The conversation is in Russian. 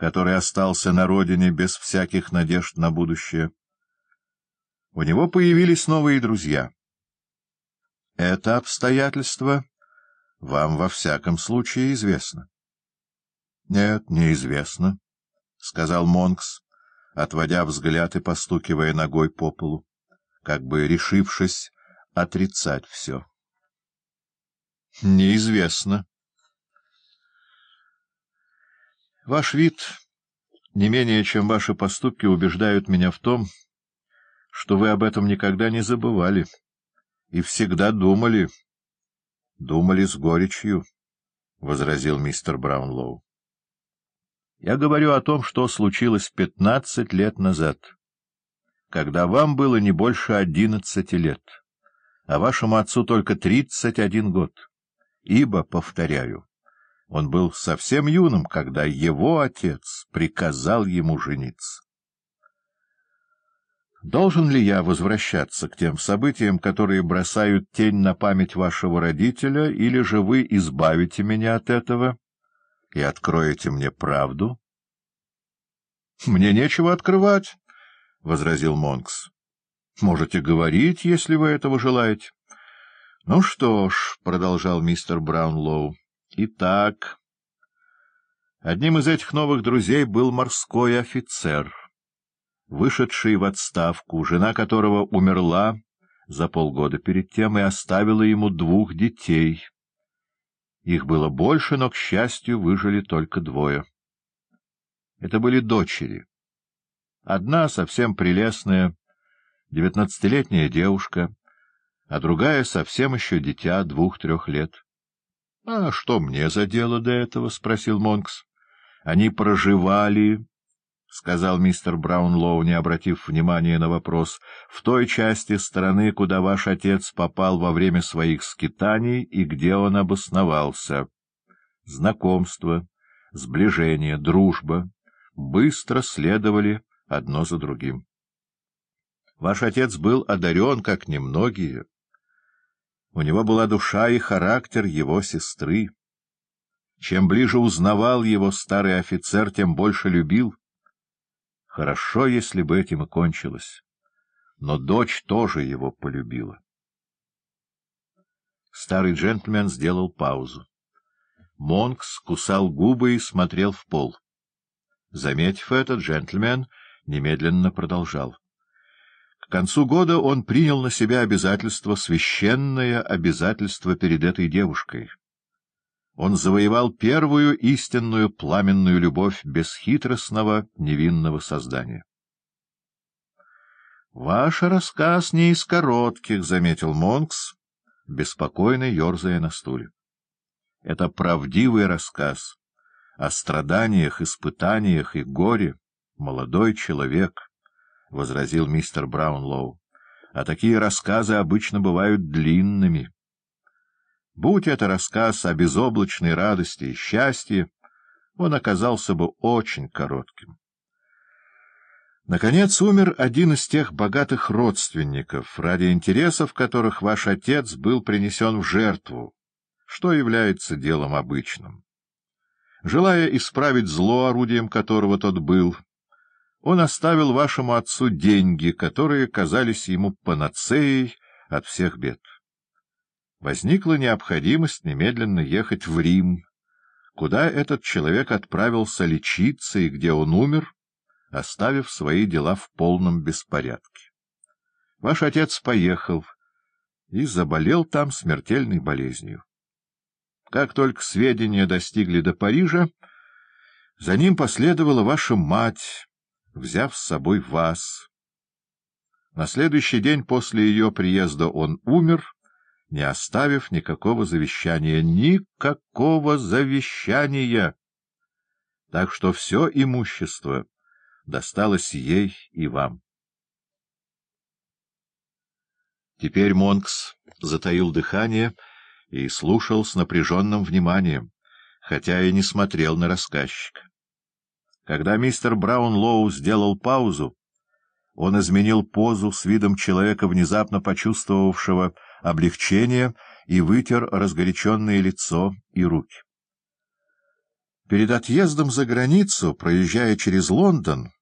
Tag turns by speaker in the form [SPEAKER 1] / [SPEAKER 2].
[SPEAKER 1] который остался на родине без всяких надежд на будущее. У него появились новые друзья. Это обстоятельство вам во всяком случае известно. — Нет, неизвестно, — сказал Монкс, отводя взгляд и постукивая ногой по полу, как бы решившись отрицать все. — Неизвестно. Ваш вид, не менее чем ваши поступки, убеждают меня в том, что вы об этом никогда не забывали и всегда думали — Думали с горечью, — возразил мистер Браунлоу. — Я говорю о том, что случилось пятнадцать лет назад, когда вам было не больше одиннадцати лет, а вашему отцу только тридцать один год. Ибо, повторяю, он был совсем юным, когда его отец приказал ему жениться. Должен ли я возвращаться к тем событиям, которые бросают тень на память вашего родителя, или же вы избавите меня от этого и откроете мне правду? — Мне нечего открывать, — возразил Монкс. — Можете говорить, если вы этого желаете. — Ну что ж, — продолжал мистер Браунлоу, — итак... Одним из этих новых друзей был морской офицер — вышедший в отставку, жена которого умерла за полгода перед тем и оставила ему двух детей. Их было больше, но, к счастью, выжили только двое. Это были дочери. Одна совсем прелестная, девятнадцатилетняя девушка, а другая совсем еще дитя двух-трех лет. — А что мне за дело до этого? — спросил Монкс. — Они проживали — сказал мистер Браунлоу, не обратив внимания на вопрос, — в той части страны, куда ваш отец попал во время своих скитаний и где он обосновался. Знакомство, сближение, дружба быстро следовали одно за другим. Ваш отец был одарен, как немногие. У него была душа и характер его сестры. Чем ближе узнавал его старый офицер, тем больше любил — Хорошо, если бы этим и кончилось. Но дочь тоже его полюбила. Старый джентльмен сделал паузу. Монкс кусал губы и смотрел в пол. Заметив это, джентльмен немедленно продолжал. Концу года он принял на себя обязательство, священное обязательство перед этой девушкой — он завоевал первую истинную пламенную любовь бесхитростного невинного создания. — Ваш рассказ не из коротких, — заметил Монкс, беспокойно ерзая на стуле. — Это правдивый рассказ о страданиях, испытаниях и горе. Молодой человек, — возразил мистер Браунлоу, — а такие рассказы обычно бывают длинными. Будь это рассказ о безоблачной радости и счастье, он оказался бы очень коротким. Наконец умер один из тех богатых родственников, ради интересов которых ваш отец был принесен в жертву, что является делом обычным. Желая исправить зло, орудием которого тот был, он оставил вашему отцу деньги, которые казались ему панацеей от всех бед возникла необходимость немедленно ехать в Рим, куда этот человек отправился лечиться и где он умер, оставив свои дела в полном беспорядке. Ваш отец поехал и заболел там смертельной болезнью. Как только сведения достигли до Парижа, за ним последовала ваша мать, взяв с собой вас. На следующий день после ее приезда он умер — не оставив никакого завещания. Никакого завещания! Так что все имущество досталось ей и вам. Теперь Монкс затаил дыхание и слушал с напряженным вниманием, хотя и не смотрел на рассказчика. Когда мистер Браунлоу сделал паузу, он изменил позу с видом человека, внезапно почувствовавшего облегчение, и вытер разгоряченное лицо и руки. Перед отъездом за границу, проезжая через Лондон,